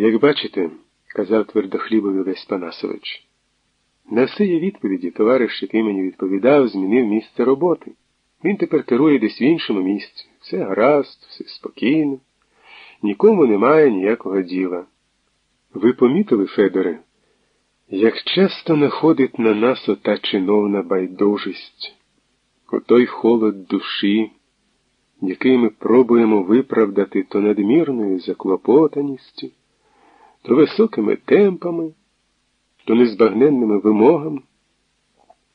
Як бачите, казав твердохлібові Лесь Панасович, на все відповіді, товариш, який мені відповідав, змінив місце роботи. Він тепер керує десь в іншому місці. Все гаразд, все спокійно, нікому немає ніякого діла. Ви помітили, Федоре, як часто находить на нас ота чиновна байдужість, отой холод душі, який ми пробуємо виправдати то надмірною заклопотаністю, то високими темпами, то незбагненними вимогами.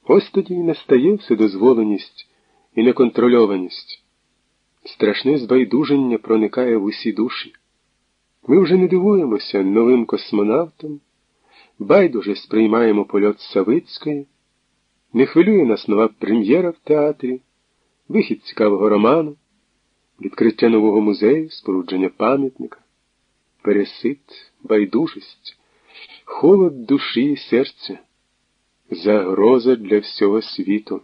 Ось тоді і настає вседозволеність і неконтрольованість. Страшне збайдуження проникає в усі душі. Ми вже не дивуємося новим космонавтам, байдуже сприймаємо польот Савицької, не хвилює нас нова прем'єра в театрі, вихід цікавого роману, відкриття нового музею, спорудження пам'ятника, пересит, байдужість, холод душі і серця, загроза для всього світу,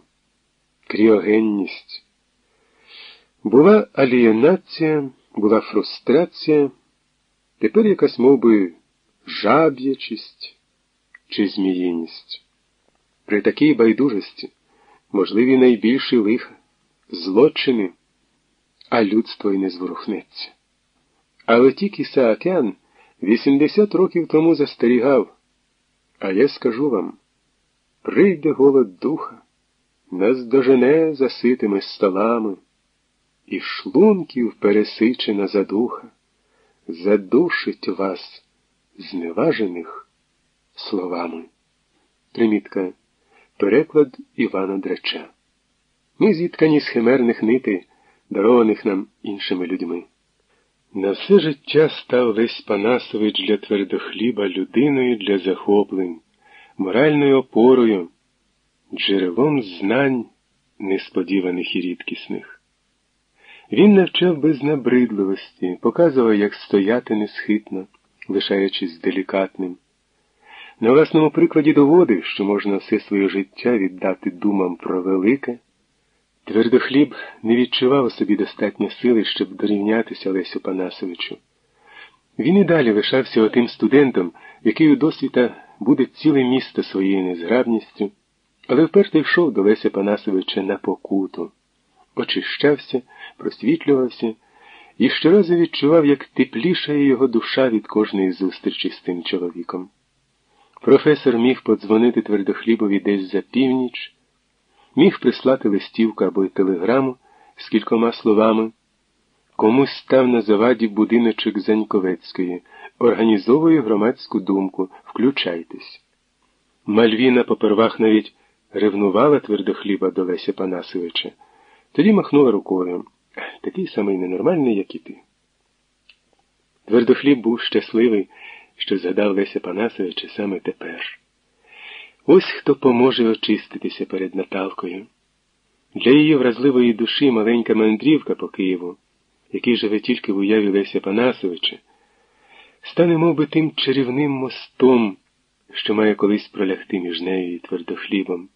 кріогенність. Була алієнація, була фрустрація, тепер якась мов би, жаб'ячість чи зміїність. При такій байдужості можливі найбільші лиха, злочини, а людство й не зворухнеться. Але тільки Саакян 80 років тому застерігав, а я скажу вам, прийде голод духа, нас дожене заситими столами і шлунків пересичена задуха, задушить вас зневажених словами. Примітка. Переклад Івана Драча. Ми зіткані з химерних нитей, дарованих нам іншими людьми. На все життя став Лесь Панасович для твердохліба людиною для захоплень, моральною опорою, джерелом знань несподіваних і рідкісних. Він навчав без набридливості, показував, як стояти несхитно, лишаючись делікатним. На власному прикладі доводив, що можна все своє життя віддати думам про велике. Твердохліб не відчував у собі достатньо сили, щоб дорівнятися Лесю Панасовичу. Він і далі лишався отим студентом, який у досвіта буде ціле місто своєю незграбністю, але вперто йшов до Леся Панасовича на покуту очищався, просвітлювався і щоразу відчував, як теплішає його душа від кожної зустрічі з тим чоловіком. Професор міг подзвонити твердохлібові десь за північ, міг прислати листівку або й телеграму з кількома словами. Комусь став на заваді будиночок Заньковецької, організовує громадську думку, включайтесь. Мальвіна попервах навіть ревнувала твердохліба до Леся Панасовича. Тоді махнула рукою. Такий самий ненормальний, як і ти. Твердохліб був щасливий, що згадав Леся Панасовича саме тепер. Ось хто поможе очиститися перед Наталкою. Для її вразливої душі маленька мандрівка по Києву, який живе тільки в уяві Леся Панасовича, стане мов би, тим чарівним мостом, що має колись пролягти між нею і твердохлібом.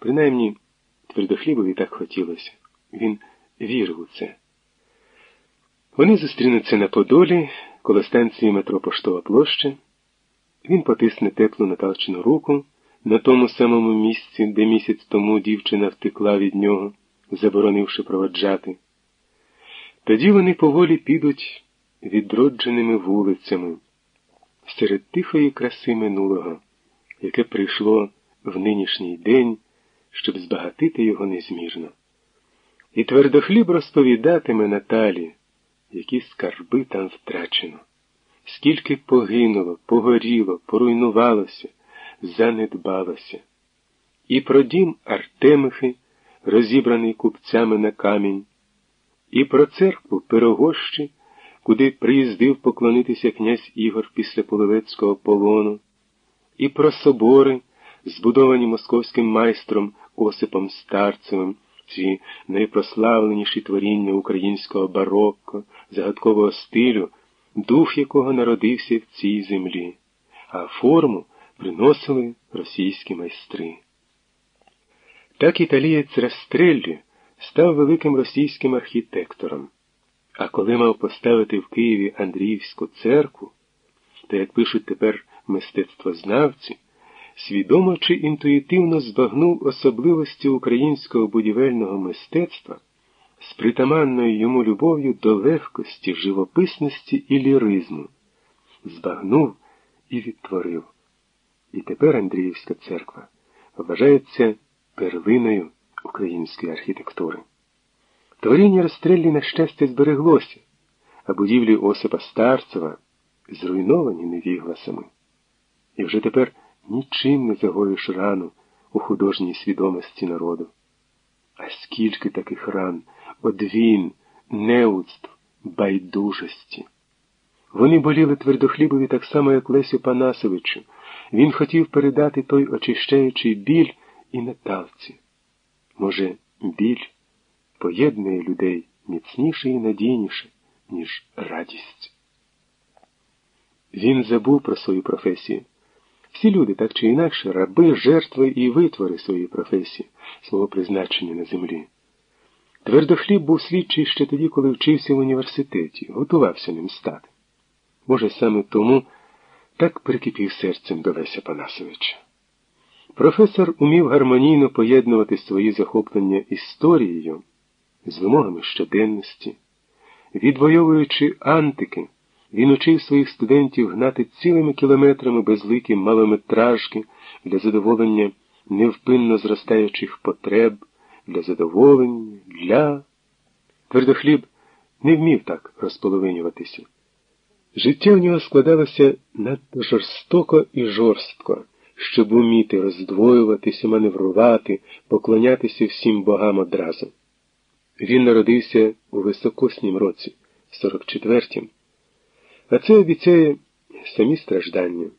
Принаймні, твердохлібові так хотілося. Він вірив у це. Вони зустрінуться на Подолі, коло станції метро Поштова площа. Він потисне теплу Наталчину руку на тому самому місці, де місяць тому дівчина втекла від нього, заборонивши проводжати. Тоді вони поволі підуть відродженими вулицями серед тихої краси минулого, яке прийшло в нинішній день, щоб збагатити його незмірно. І твердохліб розповідатиме Наталі, які скарби там втрачено, скільки погинуло, погоріло, поруйнувалося, занедбалося. І про дім Артемихи, розібраний купцями на камінь, і про церкву Пирогощі, куди приїздив поклонитися князь Ігор після половецького полону, і про собори, збудовані московським майстром Осипом Старцевим ці найпрославленіші творіння українського барокко, загадкового стилю, дух якого народився в цій землі, а форму приносили російські майстри. Так італієць Растреллі став великим російським архітектором, а коли мав поставити в Києві Андріївську церкву, та як пишуть тепер мистецтвознавці, свідомо чи інтуїтивно збагнув особливості українського будівельного мистецтва з притаманною йому любов'ю до легкості, живописності і ліризму, збагнув і відтворив. І тепер Андріївська церква вважається перлиною української архітектури. Творіння розстріллі, на щастя, збереглося, а будівлі Осипа Старцева зруйновані невігласами. І вже тепер нічим не загоїш рану у художній свідомості народу. А скільки таких ран, одвін, неудств, байдужості. Вони боліли твердохлібові так само, як Лесю Панасовичу. Він хотів передати той очищаючий біль і Наталці. Може, біль поєднує людей міцніше і надійніше, ніж радість. Він забув про свою професію. Всі люди, так чи інакше, раби, жертви і витвори своєї професії, свого призначення на землі. Твердохліб був слідчий ще тоді, коли вчився в університеті, готувався ним стати. Може, саме тому так прикипів серцем до Леся Панасовича. Професор умів гармонійно поєднувати свої захоплення історією з вимогами щоденності, відвоюючи антики. Він учив своїх студентів гнати цілими кілометрами безликі малометражки для задоволення невпинно зростаючих потреб, для задоволення, для. Твердохліб не вмів так розполовинюватися. Життя в нього складалося надто жорстоко і жорстко, щоб уміти роздвоюватися, маневрувати, поклонятися всім богам одразу. Він народився у високоснім році, 44-м. А це обіцяє самі страждання.